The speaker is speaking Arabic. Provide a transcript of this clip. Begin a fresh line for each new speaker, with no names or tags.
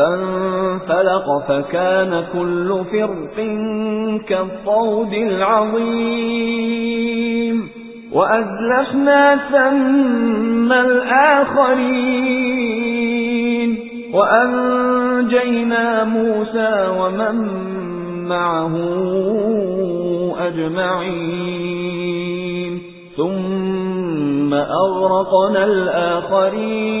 فانفلق فكان كل فرق كالطود العظيم. وأزلفنا ثم الآخرين. وأنجينا موسى ومن معه أجمعين. ثم أغرقنا الآخرين.